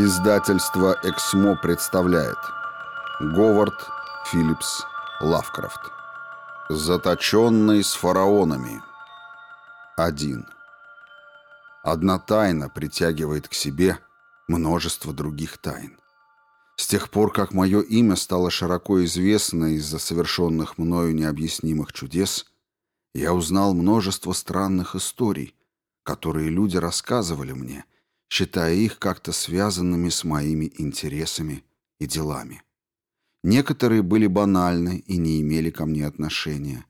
Издательство «Эксмо» представляет Говард Филлипс Лавкрафт Заточенный с фараонами 1. Одна тайна притягивает к себе множество других тайн. С тех пор, как мое имя стало широко известно из-за совершенных мною необъяснимых чудес, я узнал множество странных историй, которые люди рассказывали мне – считая их как-то связанными с моими интересами и делами. Некоторые были банальны и не имели ко мне отношения.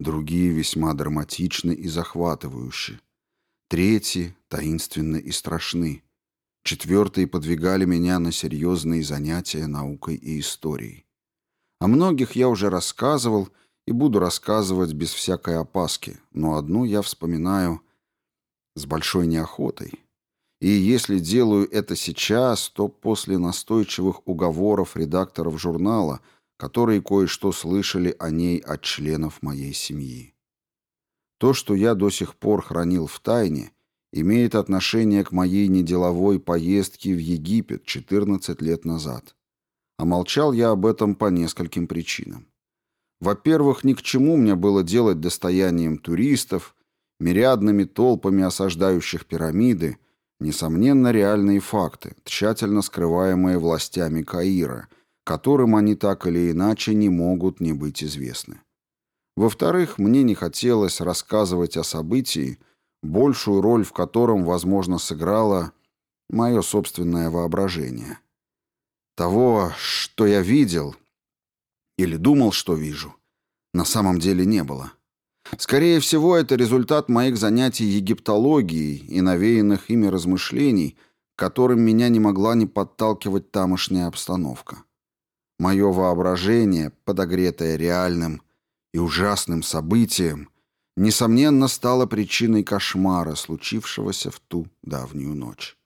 Другие весьма драматичны и захватывающие. Третьи таинственны и страшны. Четвертые подвигали меня на серьезные занятия наукой и историей. О многих я уже рассказывал и буду рассказывать без всякой опаски, но одну я вспоминаю с большой неохотой, и если делаю это сейчас, то после настойчивых уговоров редакторов журнала, которые кое-что слышали о ней от членов моей семьи. То, что я до сих пор хранил в тайне, имеет отношение к моей неделовой поездке в Египет 14 лет назад. А молчал я об этом по нескольким причинам. Во-первых, ни к чему мне было делать достоянием туристов, мириадными толпами осаждающих пирамиды, Несомненно, реальные факты, тщательно скрываемые властями Каира, которым они так или иначе не могут не быть известны. Во-вторых, мне не хотелось рассказывать о событии, большую роль в котором, возможно, сыграло мое собственное воображение. Того, что я видел или думал, что вижу, на самом деле не было. Скорее всего, это результат моих занятий египтологией и навеянных ими размышлений, которым меня не могла не подталкивать тамошняя обстановка. Мое воображение, подогретое реальным и ужасным событием, несомненно, стало причиной кошмара, случившегося в ту давнюю ночь.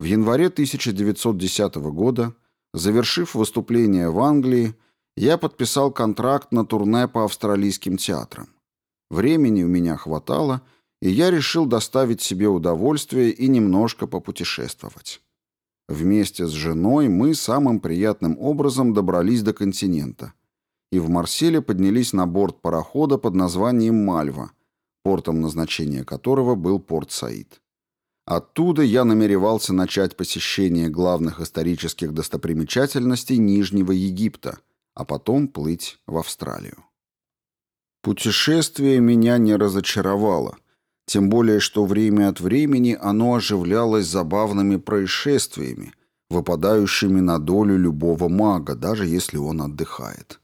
В январе 1910 года, завершив выступление в Англии, я подписал контракт на турне по австралийским театрам. Времени у меня хватало, и я решил доставить себе удовольствие и немножко попутешествовать. Вместе с женой мы самым приятным образом добрались до континента и в Марселе поднялись на борт парохода под названием «Мальва», портом назначения которого был порт Саид. Оттуда я намеревался начать посещение главных исторических достопримечательностей Нижнего Египта – а потом плыть в Австралию. Путешествие меня не разочаровало, тем более что время от времени оно оживлялось забавными происшествиями, выпадающими на долю любого мага, даже если он отдыхает.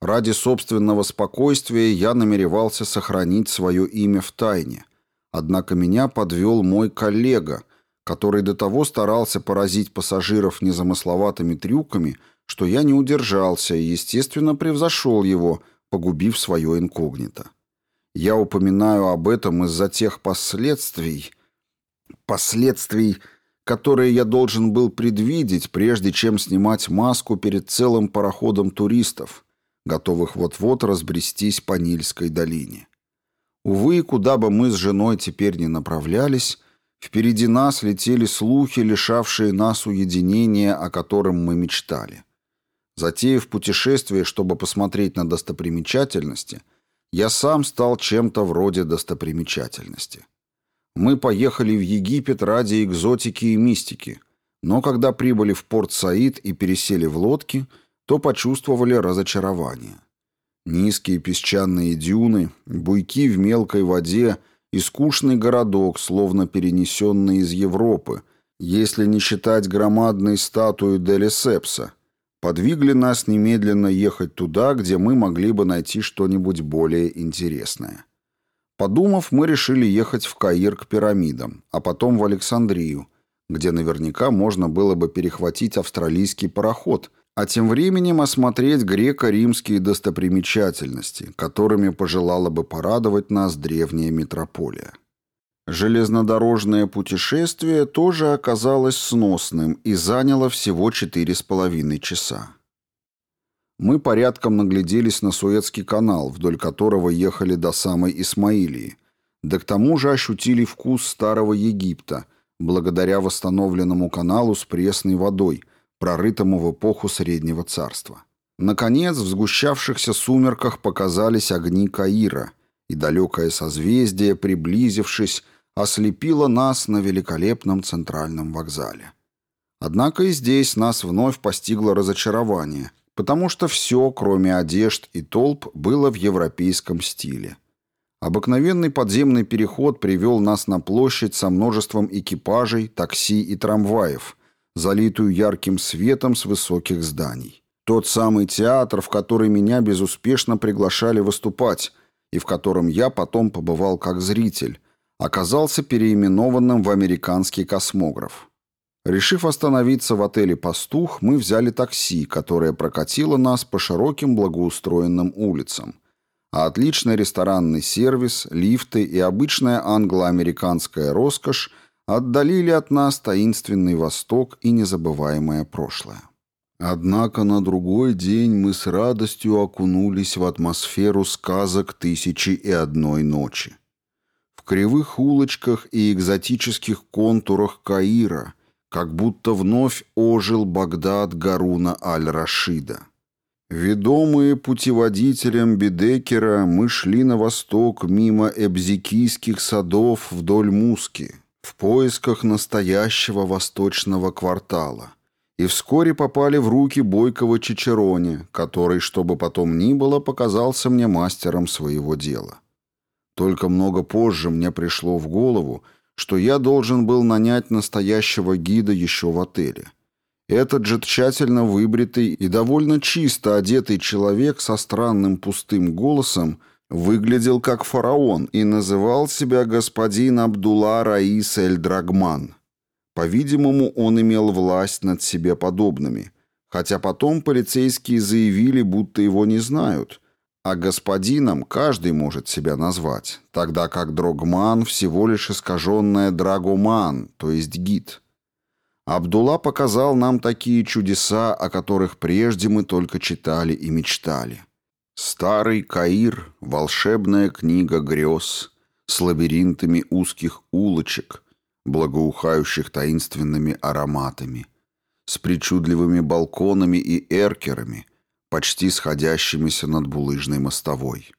Ради собственного спокойствия я намеревался сохранить свое имя в тайне, однако меня подвел мой коллега, который до того старался поразить пассажиров незамысловатыми трюками, что я не удержался и, естественно, превзошел его, погубив свое инкогнито. Я упоминаю об этом из-за тех последствий, последствий, которые я должен был предвидеть, прежде чем снимать маску перед целым пароходом туристов, готовых вот-вот разбрестись по Нильской долине. Увы, куда бы мы с женой теперь не направлялись, впереди нас летели слухи, лишавшие нас уединения, о котором мы мечтали. Затеяв путешествие, чтобы посмотреть на достопримечательности, я сам стал чем-то вроде достопримечательности. Мы поехали в Египет ради экзотики и мистики, но когда прибыли в порт Саид и пересели в лодки, то почувствовали разочарование. Низкие песчаные дюны, буйки в мелкой воде и скучный городок, словно перенесенный из Европы, если не считать громадной статуи Делисепса – подвигли нас немедленно ехать туда, где мы могли бы найти что-нибудь более интересное. Подумав, мы решили ехать в Каир к пирамидам, а потом в Александрию, где наверняка можно было бы перехватить австралийский пароход, а тем временем осмотреть греко-римские достопримечательности, которыми пожелала бы порадовать нас древняя метрополия. Железнодорожное путешествие тоже оказалось сносным и заняло всего четыре с половиной часа. Мы порядком нагляделись на Суэцкий канал, вдоль которого ехали до самой Исмаилии, да к тому же ощутили вкус старого Египта, благодаря восстановленному каналу с пресной водой, прорытому в эпоху Среднего Царства. Наконец, в сгущавшихся сумерках показались огни Каира, и далекое созвездие, приблизившись, ослепило нас на великолепном центральном вокзале. Однако и здесь нас вновь постигло разочарование, потому что все, кроме одежд и толп, было в европейском стиле. Обыкновенный подземный переход привел нас на площадь со множеством экипажей, такси и трамваев, залитую ярким светом с высоких зданий. Тот самый театр, в который меня безуспешно приглашали выступать, и в котором я потом побывал как зритель, оказался переименованным в американский космограф. Решив остановиться в отеле «Пастух», мы взяли такси, которое прокатило нас по широким благоустроенным улицам. А отличный ресторанный сервис, лифты и обычная англо-американская роскошь отдалили от нас таинственный Восток и незабываемое прошлое. Однако на другой день мы с радостью окунулись в атмосферу сказок «Тысячи и одной ночи». Кривых улочках и экзотических контурах Каира как будто вновь ожил Багдад Гаруна аль-Рашида. Ведомые путеводителем Бедекера, мы шли на восток мимо эбзикийских садов вдоль Муски, в поисках настоящего восточного квартала – и вскоре попали в руки бойкого Чичероне, который, чтобы потом ни было, показался мне мастером своего дела. Только много позже мне пришло в голову, что я должен был нанять настоящего гида еще в отеле. Этот же тщательно выбритый и довольно чисто одетый человек со странным пустым голосом выглядел как фараон и называл себя господин Абдулла Раис Эль-Драгман – по-видимому, он имел власть над себе подобными, хотя потом полицейские заявили, будто его не знают, а господином каждый может себя назвать, тогда как Дрогман всего лишь искаженное Драгоман, то есть гид. Абдулла показал нам такие чудеса, о которых прежде мы только читали и мечтали. Старый Каир, волшебная книга грез, с лабиринтами узких улочек — благоухающих таинственными ароматами, с причудливыми балконами и эркерами, почти сходящимися над булыжной мостовой,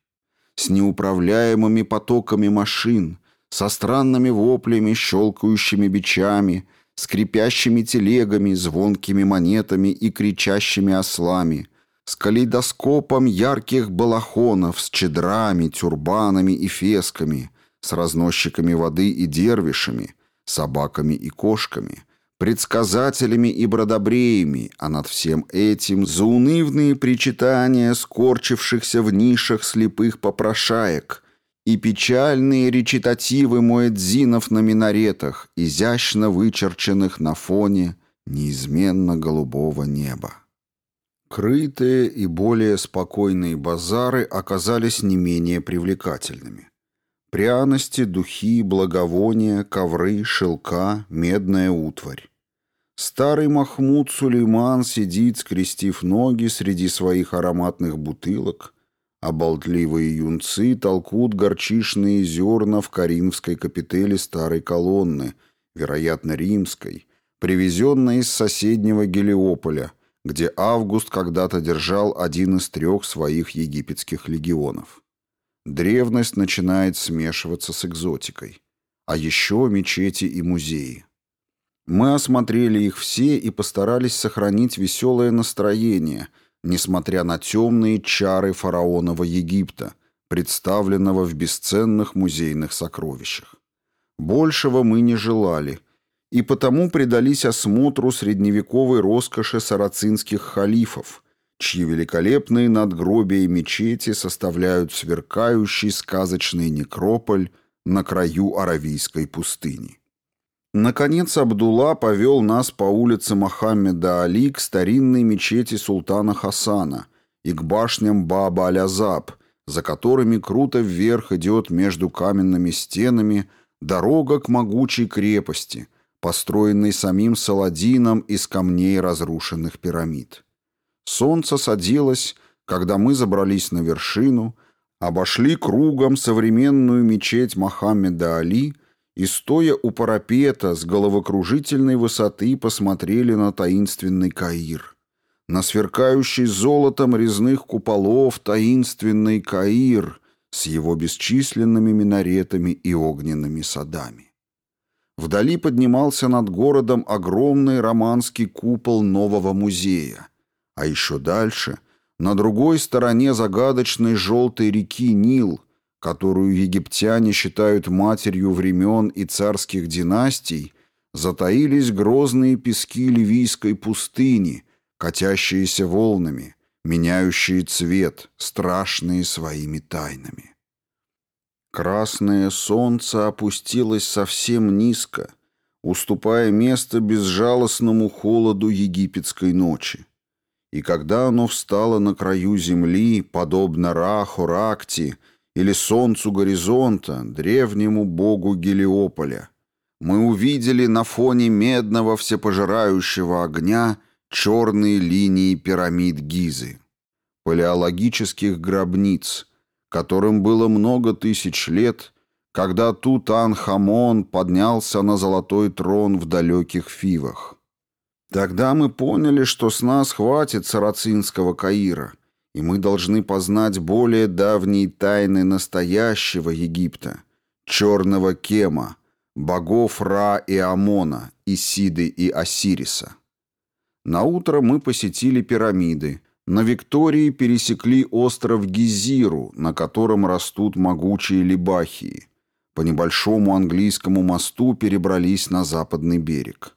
с неуправляемыми потоками машин, со странными воплями, щелкающими бичами, скрипящими телегами, звонкими монетами и кричащими ослами, с калейдоскопом ярких балахонов, с чедрами, тюрбанами и фесками, с разносчиками воды и дервишами, собаками и кошками, предсказателями и бродобреями, а над всем этим заунывные причитания скорчившихся в нишах слепых попрошаек и печальные речитативы муэдзинов на минаретах, изящно вычерченных на фоне неизменно голубого неба. Крытые и более спокойные базары оказались не менее привлекательными. Пряности, духи, благовония, ковры, шелка, медная утварь. Старый Махмуд Сулейман сидит, скрестив ноги среди своих ароматных бутылок, а болтливые юнцы толкут горчишные зерна в Каримской капители старой колонны, вероятно, римской, привезенной из соседнего Гелиополя, где Август когда-то держал один из трех своих египетских легионов. Древность начинает смешиваться с экзотикой. А еще мечети и музеи. Мы осмотрели их все и постарались сохранить веселое настроение, несмотря на темные чары фараонова Египта, представленного в бесценных музейных сокровищах. Большего мы не желали, и потому предались осмотру средневековой роскоши сарацинских халифов – чьи великолепные надгробия и мечети составляют сверкающий сказочный некрополь на краю Аравийской пустыни. Наконец Абдулла повел нас по улице Мохаммеда Али к старинной мечети султана Хасана и к башням Баба Алязаб, за которыми круто вверх идет между каменными стенами дорога к могучей крепости, построенной самим Саладином из камней разрушенных пирамид. Солнце садилось, когда мы забрались на вершину, обошли кругом современную мечеть Мохаммеда Али и, стоя у парапета, с головокружительной высоты посмотрели на таинственный Каир. На сверкающий золотом резных куполов таинственный Каир с его бесчисленными минаретами и огненными садами. Вдали поднимался над городом огромный романский купол нового музея, а еще дальше, на другой стороне загадочной желтой реки Нил – которую египтяне считают матерью времен и царских династий, затаились грозные пески ливийской пустыни, катящиеся волнами, меняющие цвет, страшные своими тайнами. Красное солнце опустилось совсем низко, уступая место безжалостному холоду египетской ночи. И когда оно встало на краю земли, подобно Раху Ракти, или солнцу горизонта, древнему богу Гелиополя. Мы увидели на фоне медного всепожирающего огня черные линии пирамид Гизы, палеологических гробниц, которым было много тысяч лет, когда Тутан-Хамон поднялся на золотой трон в далеких Фивах. Тогда мы поняли, что с нас хватит сарацинского Каира — и мы должны познать более давние тайны настоящего Египта, черного Кема, богов Ра и Амона, Исиды и Осириса. На утро мы посетили пирамиды, на Виктории пересекли остров Гизиру, на котором растут могучие либахии. По небольшому английскому мосту перебрались на западный берег.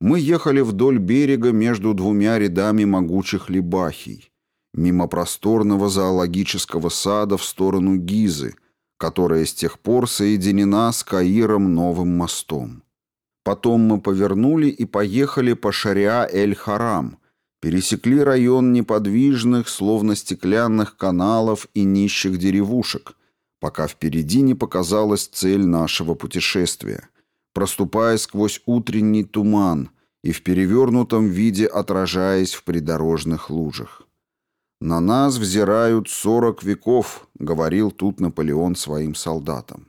Мы ехали вдоль берега между двумя рядами могучих либахий мимо просторного зоологического сада в сторону Гизы, которая с тех пор соединена с Каиром новым мостом. Потом мы повернули и поехали по Шариа-эль-Харам, пересекли район неподвижных, словно стеклянных каналов и нищих деревушек, пока впереди не показалась цель нашего путешествия, проступая сквозь утренний туман и в перевернутом виде отражаясь в придорожных лужах. «На нас взирают сорок веков», — говорил тут Наполеон своим солдатам.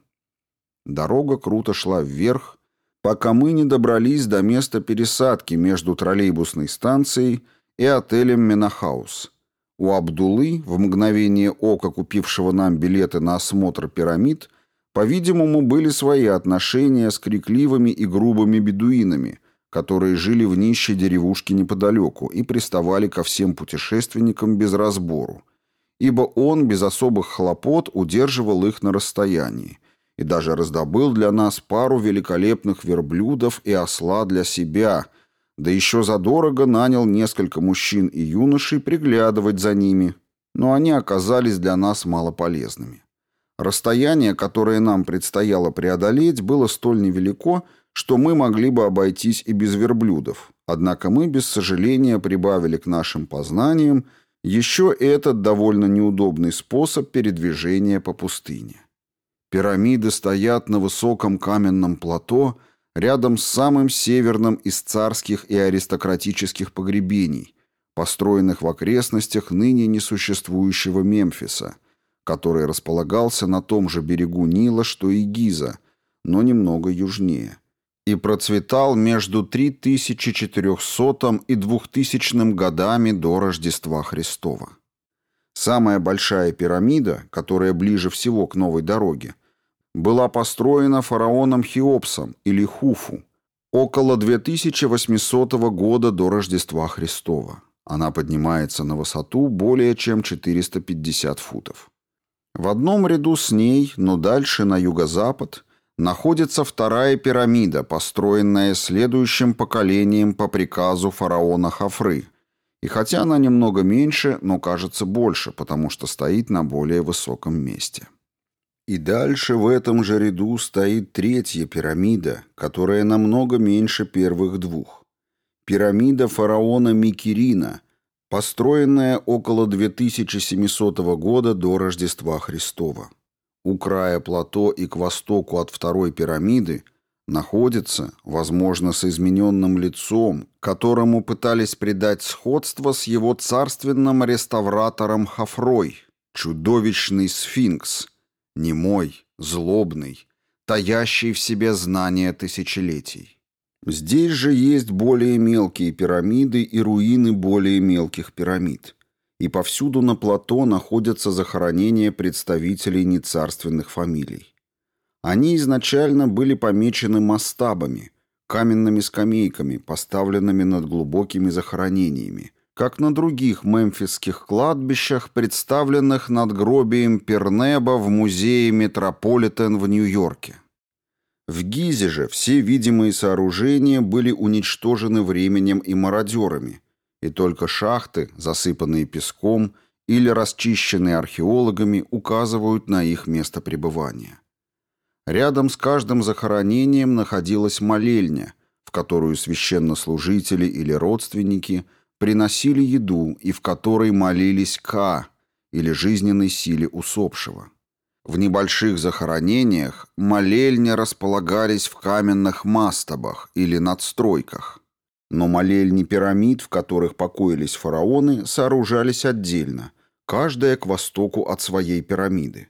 Дорога круто шла вверх, пока мы не добрались до места пересадки между троллейбусной станцией и отелем «Менахаус». У Абдулы, в мгновение ока купившего нам билеты на осмотр пирамид, по-видимому, были свои отношения с крикливыми и грубыми бедуинами — которые жили в нищей деревушке неподалеку и приставали ко всем путешественникам без разбору, ибо он без особых хлопот удерживал их на расстоянии и даже раздобыл для нас пару великолепных верблюдов и осла для себя, да еще задорого нанял несколько мужчин и юношей приглядывать за ними, но они оказались для нас малополезными. Расстояние, которое нам предстояло преодолеть, было столь невелико, мы могли бы обойтись и без верблюдов, однако мы без сожаления прибавили к нашим познаниям еще этот довольно неудобный способ передвижения по пустыне. Пирамиды стоят на высоком каменном плато рядом с самым северным из царских и аристократических погребений, построенных в окрестностях ныне несуществующего Мемфиса, который располагался на том же берегу Нила, что и Гиза, но немного южнее и процветал между 3400 и 2000 годами до Рождества Христова. Самая большая пирамида, которая ближе всего к новой дороге, была построена фараоном Хеопсом или Хуфу около 2800 года до Рождества Христова. Она поднимается на высоту более чем 450 футов. В одном ряду с ней, но дальше на юго-запад – находится вторая пирамида, построенная следующим поколением по приказу фараона Хафры. И хотя она немного меньше, но кажется больше, потому что стоит на более высоком месте. И дальше в этом же ряду стоит третья пирамида, которая намного меньше первых двух. Пирамида фараона Микерина, построенная около 2700 года до Рождества Христова. У края плато и к востоку от второй пирамиды находится, возможно, с измененным лицом, которому пытались придать сходство с его царственным реставратором Хафрой, чудовищный сфинкс, немой, злобный, таящий в себе знания тысячелетий. Здесь же есть более мелкие пирамиды и руины более мелких пирамид. И повсюду на плато находятся захоронения представителей нецарственных фамилий. Они изначально были помечены мастабами, каменными скамейками, поставленными над глубокими захоронениями, как на других мемфисских кладбищах, представленных над гробием Пернеба в музее Метрополитен в Нью-Йорке. В Гизе же все видимые сооружения были уничтожены временем и мародерами, и только шахты, засыпанные песком или расчищенные археологами, указывают на их место пребывания. Рядом с каждым захоронением находилась молельня, в которую священнослужители или родственники приносили еду и в которой молились Ка или жизненной силе усопшего. В небольших захоронениях молельни располагались в каменных мастабах или надстройках. Но молельни пирамид, в которых покоились фараоны, сооружались отдельно, каждая к востоку от своей пирамиды.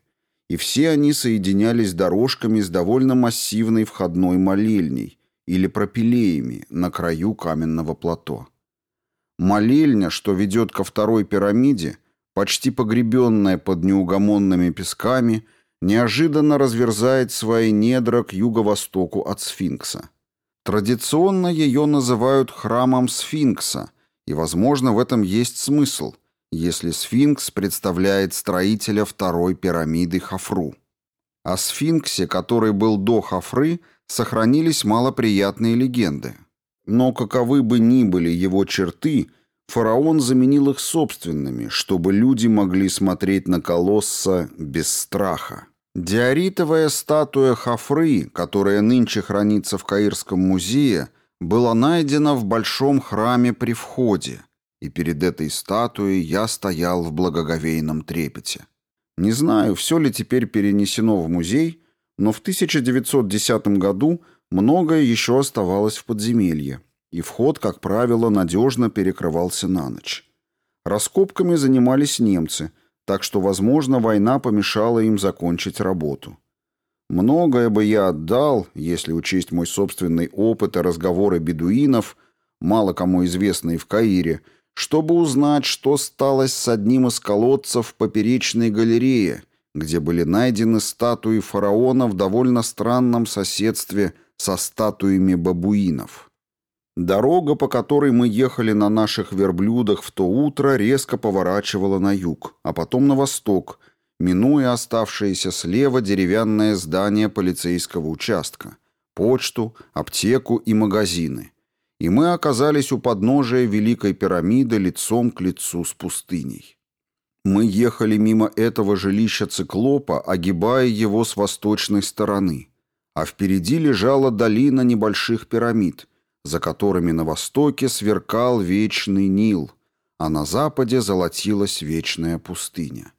И все они соединялись дорожками с довольно массивной входной молельней или пропилеями на краю каменного плато. Молельня, что ведет ко второй пирамиде, почти погребенная под неугомонными песками, неожиданно разверзает свои недра к юго-востоку от сфинкса. Традиционно ее называют храмом сфинкса, и, возможно, в этом есть смысл, если сфинкс представляет строителя второй пирамиды Хафру. О сфинксе, который был до Хафры, сохранились малоприятные легенды. Но каковы бы ни были его черты – Фараон заменил их собственными, чтобы люди могли смотреть на колосса без страха. Диоритовая статуя Хафры, которая нынче хранится в Каирском музее, была найдена в большом храме при входе, и перед этой статуей я стоял в благоговейном трепете. Не знаю, все ли теперь перенесено в музей, но в 1910 году многое еще оставалось в подземелье и вход, как правило, надежно перекрывался на ночь. Раскопками занимались немцы, так что, возможно, война помешала им закончить работу. Многое бы я отдал, если учесть мой собственный опыт и разговоры бедуинов, мало кому известные в Каире, чтобы узнать, что сталось с одним из колодцев в поперечной галерее, где были найдены статуи фараона в довольно странном соседстве со статуями бабуинов. Дорога, по которой мы ехали на наших верблюдах в то утро, резко поворачивала на юг, а потом на восток, минуя оставшееся слева деревянное здание полицейского участка, почту, аптеку и магазины. И мы оказались у подножия Великой пирамиды лицом к лицу с пустыней. Мы ехали мимо этого жилища циклопа, огибая его с восточной стороны, а впереди лежала долина небольших пирамид – за которыми на востоке сверкал вечный Нил, а на западе золотилась вечная пустыня.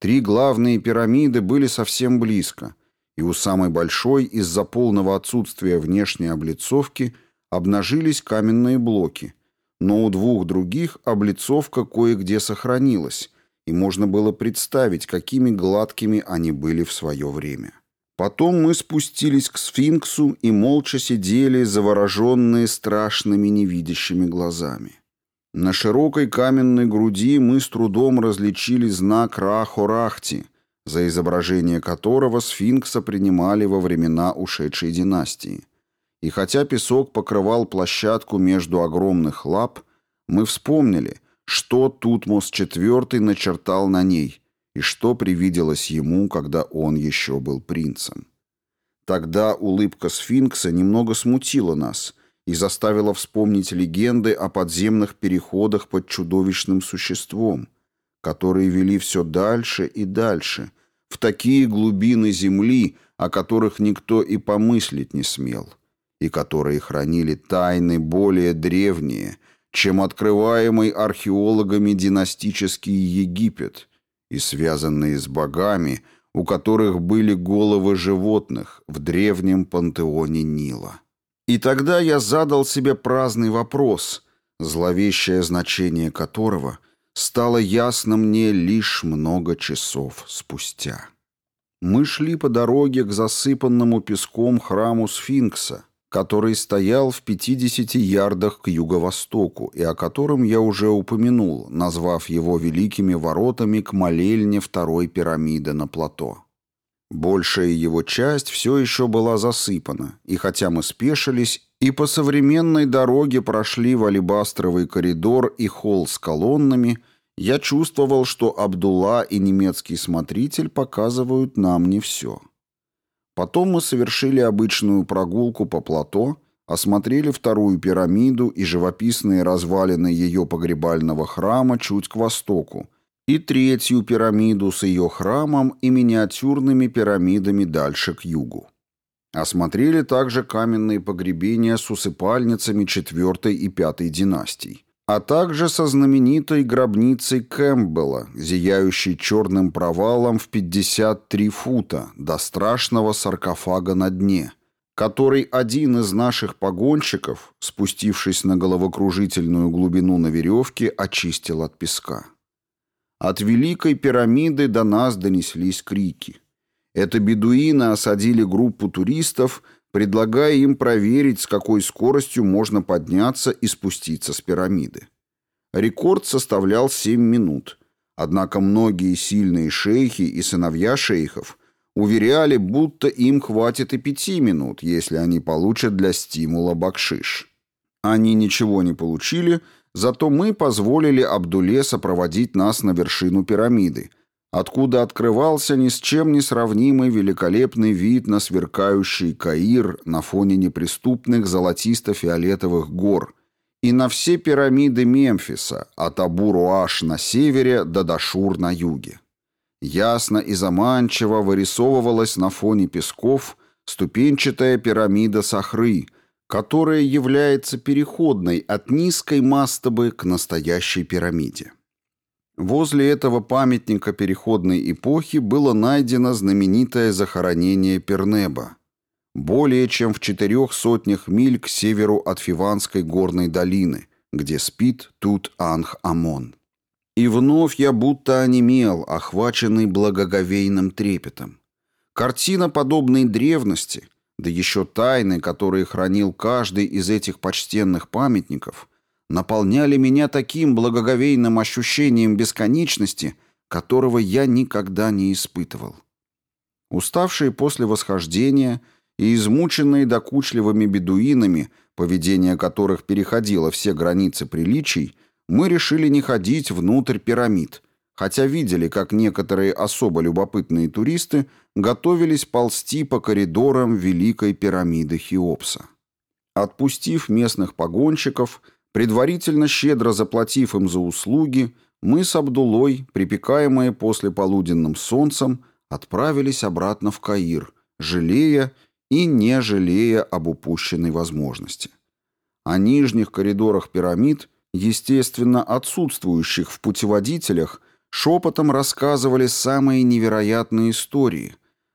Три главные пирамиды были совсем близко, и у самой большой из-за полного отсутствия внешней облицовки обнажились каменные блоки, но у двух других облицовка кое-где сохранилась, и можно было представить, какими гладкими они были в свое время. Потом мы спустились к сфинксу и молча сидели, завороженные страшными невидящими глазами. На широкой каменной груди мы с трудом различили знак Рахорахти, за изображение которого сфинкса принимали во времена ушедшей династии. И хотя песок покрывал площадку между огромных лап, мы вспомнили, что Тутмос IV начертал на ней, и что привиделось ему, когда он еще был принцем. Тогда улыбка сфинкса немного смутила нас и заставила вспомнить легенды о подземных переходах под чудовищным существом, которые вели все дальше и дальше, в такие глубины земли, о которых никто и помыслить не смел, и которые хранили тайны более древние, чем открываемый археологами династический Египет – и связанные с богами, у которых были головы животных в древнем пантеоне Нила. И тогда я задал себе праздный вопрос, зловещее значение которого стало ясно мне лишь много часов спустя. Мы шли по дороге к засыпанному песком храму Сфинкса, который стоял в 50 ярдах к юго-востоку и о котором я уже упомянул, назвав его великими воротами к молельне второй пирамиды на плато. Большая его часть все еще была засыпана, и хотя мы спешились и по современной дороге прошли в алебастровый коридор и холл с колоннами, я чувствовал, что Абдулла и немецкий смотритель показывают нам не все. Потом мы совершили обычную прогулку по плато, осмотрели вторую пирамиду и живописные развалины ее погребального храма чуть к востоку, и третью пирамиду с ее храмом и миниатюрными пирамидами дальше к югу. Осмотрели также каменные погребения с усыпальницами четвертой и пятой династий, а также со знаменитой гробницей Кэмпбелла, зияющей черным провалом в 53 фута до страшного саркофага на дне, который один из наших погонщиков, спустившись на головокружительную глубину на веревке, очистил от песка. От Великой пирамиды до нас донеслись крики. Это бедуины осадили группу туристов, предлагая им проверить, с какой скоростью можно подняться и спуститься с пирамиды. Рекорд составлял 7 минут, однако многие сильные шейхи и сыновья шейхов уверяли, будто им хватит и 5 минут, если они получат для стимула бакшиш. Они ничего не получили, зато мы позволили Абдуле сопроводить нас на вершину пирамиды – откуда открывался ни с чем не сравнимый великолепный вид на сверкающий Каир на фоне неприступных золотисто-фиолетовых гор и на все пирамиды Мемфиса, от Абу-Руаш на севере до Дашур на юге. Ясно и заманчиво вырисовывалась на фоне песков ступенчатая пирамида Сахры, которая является переходной от низкой мастабы к настоящей пирамиде. Возле этого памятника переходной эпохи было найдено знаменитое захоронение Пернеба, более чем в четырех сотнях миль к северу от Фиванской горной долины, где спит Тут-Анх-Амон. И вновь я будто онемел, охваченный благоговейным трепетом. Картина подобной древности, да еще тайны, которые хранил каждый из этих почтенных памятников – наполняли меня таким благоговейным ощущением бесконечности, которого я никогда не испытывал. Уставшие после восхождения и измученные докучливыми бедуинами, поведение которых переходило все границы приличий, мы решили не ходить внутрь пирамид, хотя видели, как некоторые особо любопытные туристы готовились ползти по коридорам Великой пирамиды Хеопса. Отпустив местных погонщиков, Предварительно щедро заплатив им за услуги, мы с Абдулой, припекаемые после полуденным солнцем, отправились обратно в Каир, жалея и не жалея об упущенной возможности. О нижних коридорах пирамид, естественно, отсутствующих в путеводителях, шепотом рассказывали самые невероятные истории,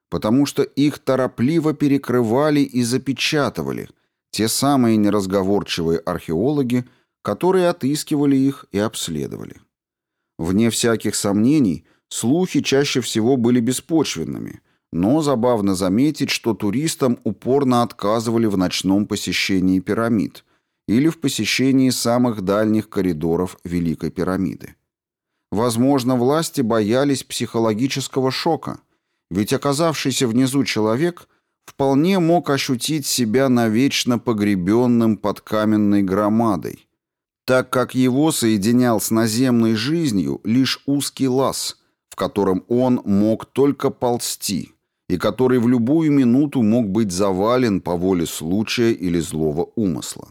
потому что их торопливо перекрывали и запечатывали, те самые неразговорчивые археологи, которые отыскивали их и обследовали. Вне всяких сомнений, слухи чаще всего были беспочвенными, но забавно заметить, что туристам упорно отказывали в ночном посещении пирамид или в посещении самых дальних коридоров Великой пирамиды. Возможно, власти боялись психологического шока, ведь оказавшийся внизу человек – вполне мог ощутить себя навечно погребенным под каменной громадой, так как его соединял с наземной жизнью лишь узкий лаз, в котором он мог только ползти, и который в любую минуту мог быть завален по воле случая или злого умысла.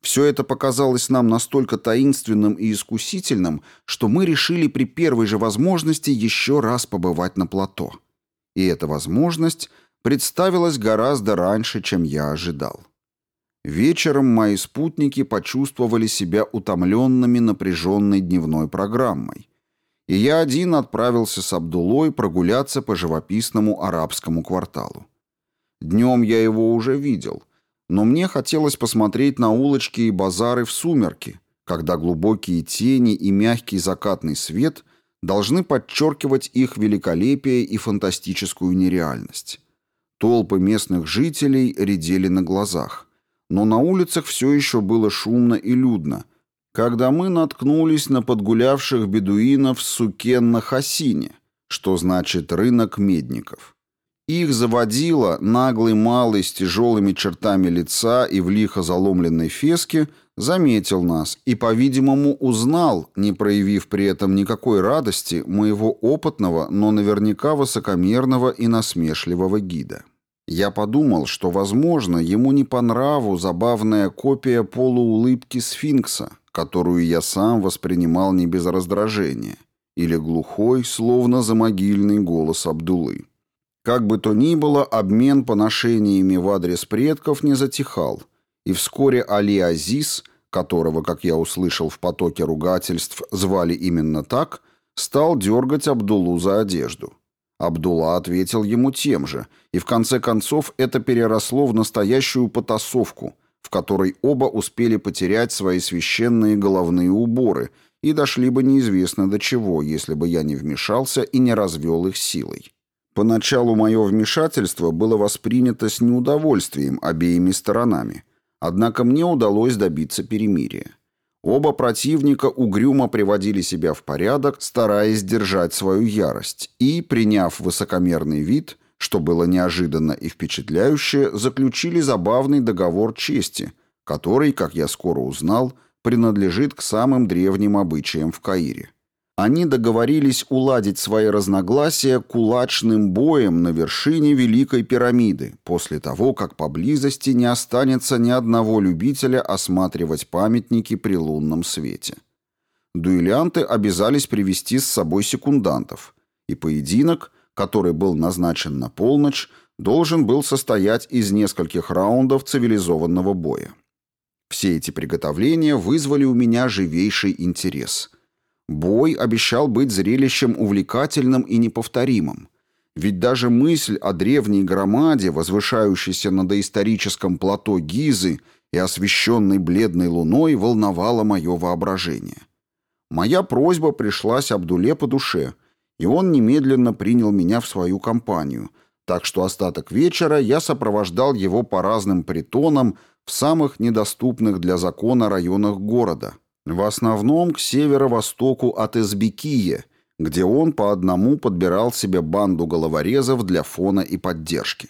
Все это показалось нам настолько таинственным и искусительным, что мы решили при первой же возможности еще раз побывать на плато. И эта возможность – представилась гораздо раньше, чем я ожидал. Вечером мои спутники почувствовали себя утомленными напряженной дневной программой, и я один отправился с Абдулой прогуляться по живописному арабскому кварталу. Днем я его уже видел, но мне хотелось посмотреть на улочки и базары в сумерки, когда глубокие тени и мягкий закатный свет должны подчеркивать их великолепие и фантастическую нереальность. Толпы местных жителей редели на глазах, но на улицах все еще было шумно и людно, когда мы наткнулись на подгулявших бедуинов Сукен-на-Хасине, что значит «рынок медников». Их заводила наглый малый с тяжелыми чертами лица и в лихо заломленной феске заметил нас и, по-видимому, узнал, не проявив при этом никакой радости, моего опытного, но наверняка высокомерного и насмешливого гида. Я подумал, что, возможно, ему не по нраву забавная копия полуулыбки сфинкса, которую я сам воспринимал не без раздражения, или глухой, словно замогильный голос Абдулы. Как бы то ни было, обмен поношениями в адрес предков не затихал, и вскоре Али Азиз, которого, как я услышал в потоке ругательств, звали именно так, стал дергать Абдулу за одежду. Абдулла ответил ему тем же, и в конце концов это переросло в настоящую потасовку, в которой оба успели потерять свои священные головные уборы и дошли бы неизвестно до чего, если бы я не вмешался и не развел их силой. Поначалу мое вмешательство было воспринято с неудовольствием обеими сторонами, однако мне удалось добиться перемирия. Оба противника угрюмо приводили себя в порядок, стараясь держать свою ярость, и, приняв высокомерный вид, что было неожиданно и впечатляюще, заключили забавный договор чести, который, как я скоро узнал, принадлежит к самым древним обычаям в Каире. Они договорились уладить свои разногласия кулачным боем на вершине Великой пирамиды, после того, как поблизости не останется ни одного любителя осматривать памятники при лунном свете. Дуэлянты обязались привести с собой секундантов, и поединок, который был назначен на полночь, должен был состоять из нескольких раундов цивилизованного боя. Все эти приготовления вызвали у меня живейший интерес – Бой обещал быть зрелищем увлекательным и неповторимым. Ведь даже мысль о древней громаде, возвышающейся на доисторическом плато Гизы и освещенной бледной луной, волновала мое воображение. Моя просьба пришлась Абдуле по душе, и он немедленно принял меня в свою компанию, так что остаток вечера я сопровождал его по разным притонам в самых недоступных для закона районах города – в основном к северо-востоку от Эсбекие, где он по одному подбирал себе банду головорезов для фона и поддержки.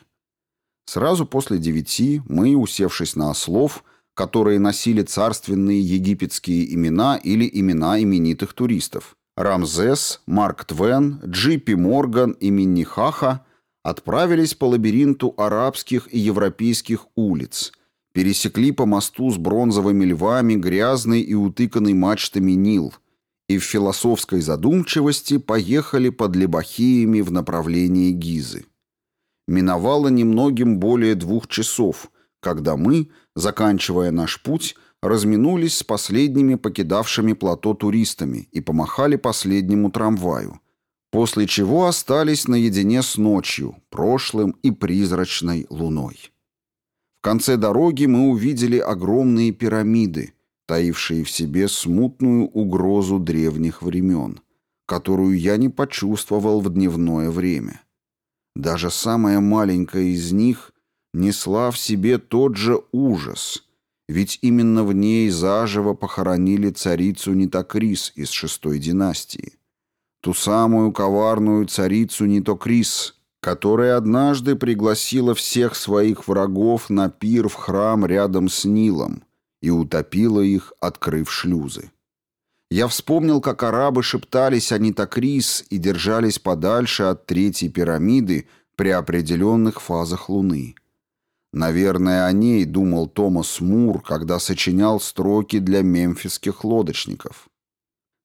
Сразу после девяти мы, усевшись на ослов, которые носили царственные египетские имена или имена именитых туристов, Рамзес, Марк Твен, Джипи Морган и Миннихаха, отправились по лабиринту арабских и европейских улиц – пересекли по мосту с бронзовыми львами грязный и утыканный мачтами Нил и в философской задумчивости поехали под Лебахиями в направлении Гизы. Миновало немногим более двух часов, когда мы, заканчивая наш путь, разминулись с последними покидавшими плато туристами и помахали последнему трамваю, после чего остались наедине с ночью, прошлым и призрачной луной конце дороги мы увидели огромные пирамиды, таившие в себе смутную угрозу древних времен, которую я не почувствовал в дневное время. Даже самая маленькая из них несла в себе тот же ужас, ведь именно в ней заживо похоронили царицу Нитокрис из шестой династии, ту самую коварную царицу Нитокрис, которая однажды пригласила всех своих врагов на пир в храм рядом с Нилом и утопила их, открыв шлюзы. Я вспомнил, как арабы шептались о Нитокрис и держались подальше от третьей пирамиды при определенных фазах Луны. Наверное, о ней думал Томас Мур, когда сочинял строки для мемфисских лодочников.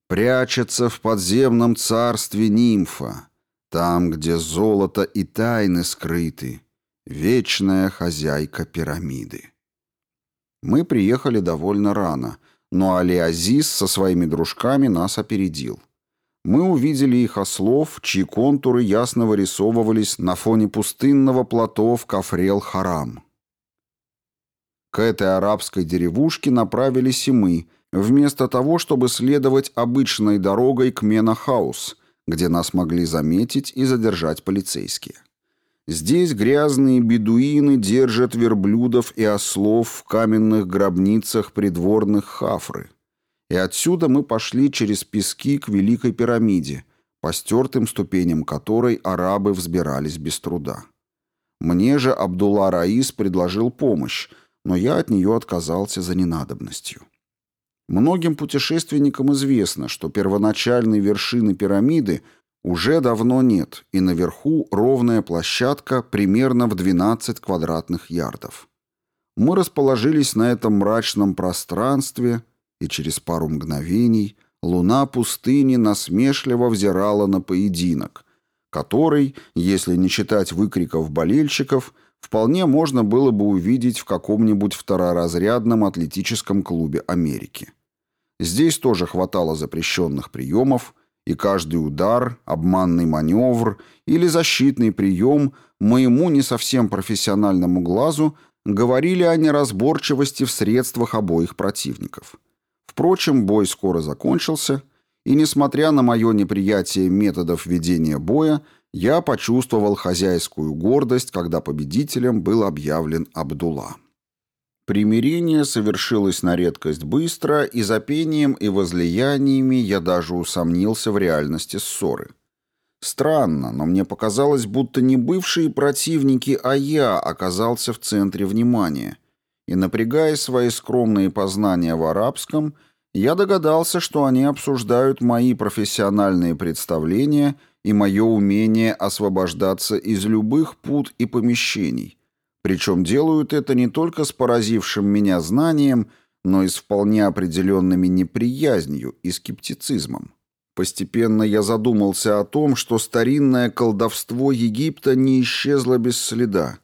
«Прячется в подземном царстве нимфа, там, где золото и тайны скрыты, вечная хозяйка пирамиды. Мы приехали довольно рано, но Али-Азиз со своими дружками нас опередил. Мы увидели их ослов, чьи контуры ясно вырисовывались на фоне пустынного плато в Кафрел-Харам. К этой арабской деревушке направились и мы, вместо того, чтобы следовать обычной дорогой к Менахаус – где нас могли заметить и задержать полицейские. Здесь грязные бедуины держат верблюдов и ослов в каменных гробницах придворных хафры. И отсюда мы пошли через пески к Великой пирамиде, по стертым ступеням которой арабы взбирались без труда. Мне же Абдулла Раис предложил помощь, но я от нее отказался за ненадобностью. Многим путешественникам известно, что первоначальной вершины пирамиды уже давно нет, и наверху ровная площадка примерно в 12 квадратных ярдов. Мы расположились на этом мрачном пространстве, и через пару мгновений луна пустыни насмешливо взирала на поединок, который, если не считать выкриков болельщиков, вполне можно было бы увидеть в каком-нибудь второразрядном атлетическом клубе Америки. Здесь тоже хватало запрещенных приемов, и каждый удар, обманный маневр или защитный прием моему не совсем профессиональному глазу говорили о неразборчивости в средствах обоих противников. Впрочем, бой скоро закончился, и, несмотря на мое неприятие методов ведения боя, я почувствовал хозяйскую гордость, когда победителем был объявлен Абдулла. Примирение совершилось на редкость быстро, и за пением и возлияниями я даже усомнился в реальности ссоры. Странно, но мне показалось, будто не бывшие противники, а я оказался в центре внимания. И, напрягая свои скромные познания в арабском, я догадался, что они обсуждают мои профессиональные представления и мое умение освобождаться из любых пут и помещений, причем делают это не только с поразившим меня знанием, но и с вполне определенными неприязнью и скептицизмом. Постепенно я задумался о том, что старинное колдовство Египта не исчезло без следа,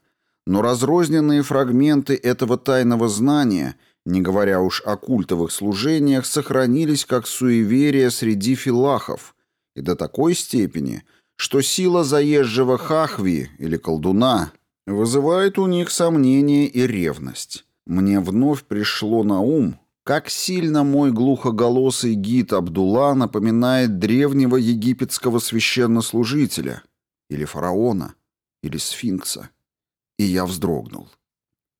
но разрозненные фрагменты этого тайного знания, не говоря уж о культовых служениях, сохранились как суеверия среди филахов, и до такой степени, что сила заезжего хахви или колдуна вызывает у них сомнение и ревность. Мне вновь пришло на ум, как сильно мой глухоголосый гид Абдулла напоминает древнего египетского священнослужителя, или фараона, или сфинкса. И я вздрогнул.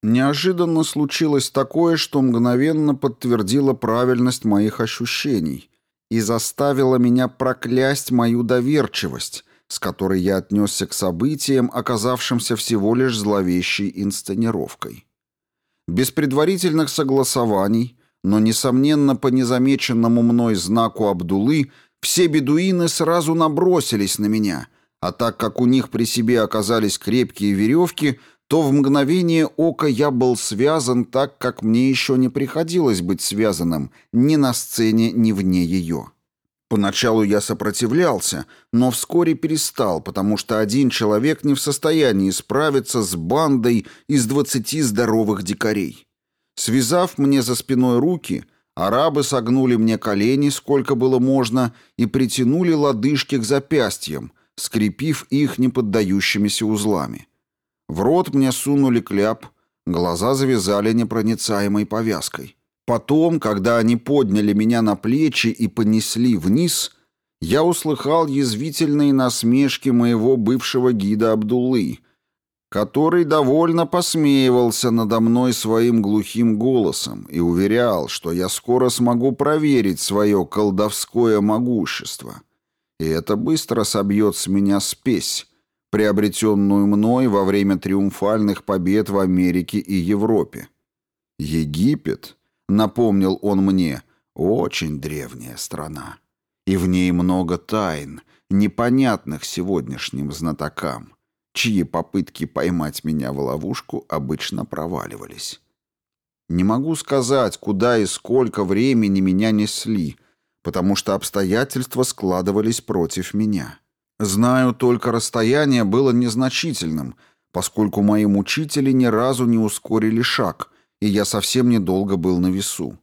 Неожиданно случилось такое, что мгновенно подтвердило правильность моих ощущений и заставило меня проклясть мою доверчивость, с которой я отнесся к событиям, оказавшимся всего лишь зловещей инсценировкой. Без предварительных согласований, но, несомненно, по незамеченному мной знаку Абдулы, все бедуины сразу набросились на меня, а так как у них при себе оказались крепкие веревки, то в мгновение ока я был связан так, как мне еще не приходилось быть связанным ни на сцене, ни вне ее. Поначалу я сопротивлялся, но вскоре перестал, потому что один человек не в состоянии справиться с бандой из двадцати здоровых дикарей. Связав мне за спиной руки, арабы согнули мне колени, сколько было можно, и притянули лодыжки к запястьям, скрепив их неподдающимися узлами. В рот мне сунули кляп, глаза завязали непроницаемой повязкой. Потом, когда они подняли меня на плечи и понесли вниз, я услыхал язвительные насмешки моего бывшего гида Абдуллы, который довольно посмеивался надо мной своим глухим голосом и уверял, что я скоро смогу проверить свое колдовское могущество. И это быстро собьет с меня спесь, приобретенную мной во время триумфальных побед в Америке и Европе. Египет напомнил он мне, очень древняя страна. И в ней много тайн, непонятных сегодняшним знатокам, чьи попытки поймать меня в ловушку обычно проваливались. Не могу сказать, куда и сколько времени меня несли, потому что обстоятельства складывались против меня. Знаю, только расстояние было незначительным, поскольку мои мучители ни разу не ускорили шаг, и я совсем недолго был на весу.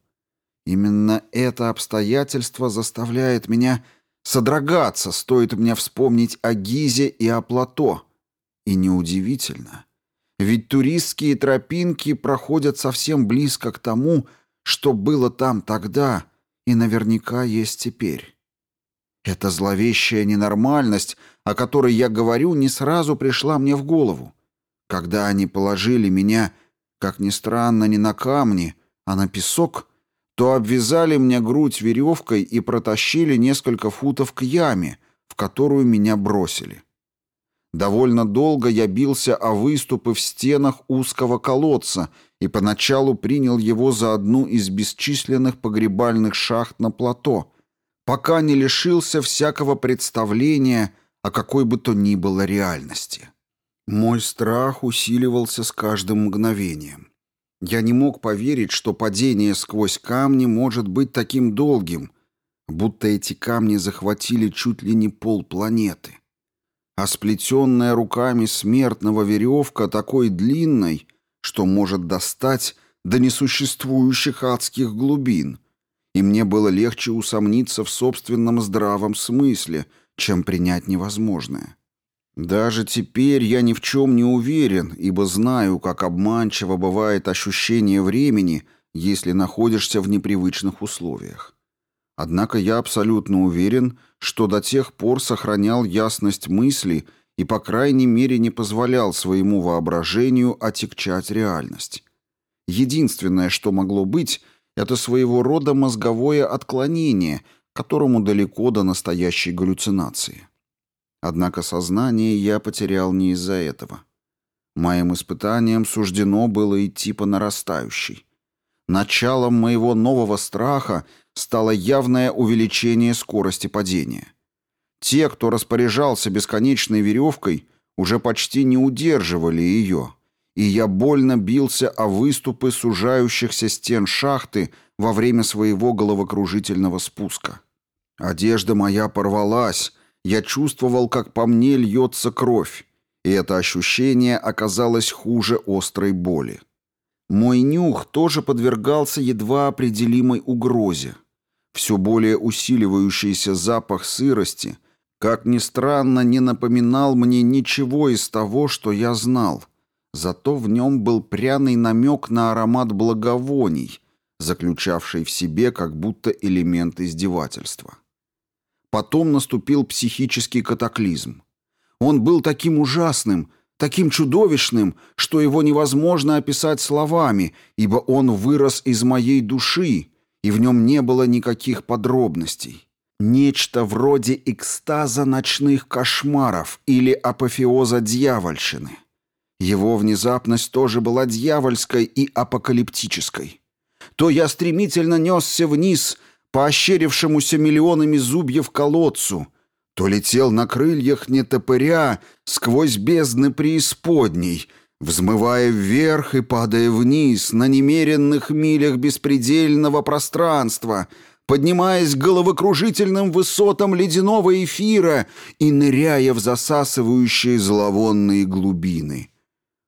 Именно это обстоятельство заставляет меня содрогаться, стоит мне вспомнить о Гизе и о Плато. И неудивительно. Ведь туристские тропинки проходят совсем близко к тому, что было там тогда и наверняка есть теперь. Эта зловещая ненормальность, о которой я говорю, не сразу пришла мне в голову. Когда они положили меня, как ни странно, не на камни, а на песок, то обвязали мне грудь веревкой и протащили несколько футов к яме, в которую меня бросили. Довольно долго я бился о выступы в стенах узкого колодца и поначалу принял его за одну из бесчисленных погребальных шахт на плато, пока не лишился всякого представления о какой бы то ни было реальности. Мой страх усиливался с каждым мгновением. Я не мог поверить, что падение сквозь камни может быть таким долгим, будто эти камни захватили чуть ли не пол планеты а сплетенная руками смертного веревка такой длинной, что может достать до несуществующих адских глубин. И мне было легче усомниться в собственном здравом смысле, чем принять невозможное. Даже теперь я ни в чем не уверен, ибо знаю, как обманчиво бывает ощущение времени, если находишься в непривычных условиях. Однако я абсолютно уверен, что до тех пор сохранял ясность мысли и, по крайней мере, не позволял своему воображению отягчать реальность. Единственное, что могло быть, это своего рода мозговое отклонение, которому далеко до настоящей галлюцинации. Однако сознание я потерял не из-за этого. Моим испытанием суждено было идти по нарастающей. Началом моего нового страха стало явное увеличение скорости падения. Те, кто распоряжался бесконечной веревкой, уже почти не удерживали ее, и я больно бился о выступы сужающихся стен шахты во время своего головокружительного спуска. Одежда моя порвалась, я чувствовал, как по мне льется кровь, и это ощущение оказалось хуже острой боли. Мой нюх тоже подвергался едва определимой угрозе. Все более усиливающийся запах сырости, как ни странно, не напоминал мне ничего из того, что я знал. Зато в нем был пряный намек на аромат благовоний, заключавший в себе как будто элемент издевательства. Потом наступил психический катаклизм. Он был таким ужасным, таким чудовищным, что его невозможно описать словами, ибо он вырос из моей души, и в нем не было никаких подробностей. Нечто вроде экстаза ночных кошмаров или апофеоза дьявольщины. Его внезапность тоже была дьявольской и апокалиптической. То я стремительно несся вниз по ощерившемуся миллионами зубьев колодцу, то летел на крыльях нетопыря сквозь бездны преисподней — взмывая вверх и падая вниз на немеренных милях беспредельного пространства, поднимаясь к головокружительным высотам ледяного эфира и ныряя в засасывающие зловонные глубины.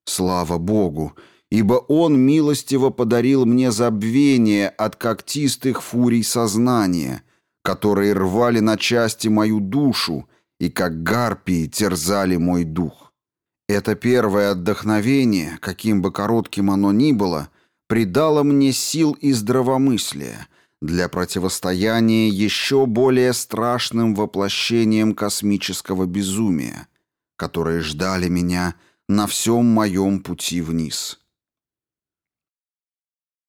Слава Богу! Ибо Он милостиво подарил мне забвение от когтистых фурий сознания, которые рвали на части мою душу и, как гарпии, терзали мой дух. Это первое отдохновение, каким бы коротким оно ни было, придало мне сил и здравомыслия для противостояния еще более страшным воплощениям космического безумия, которые ждали меня на всем моем пути вниз.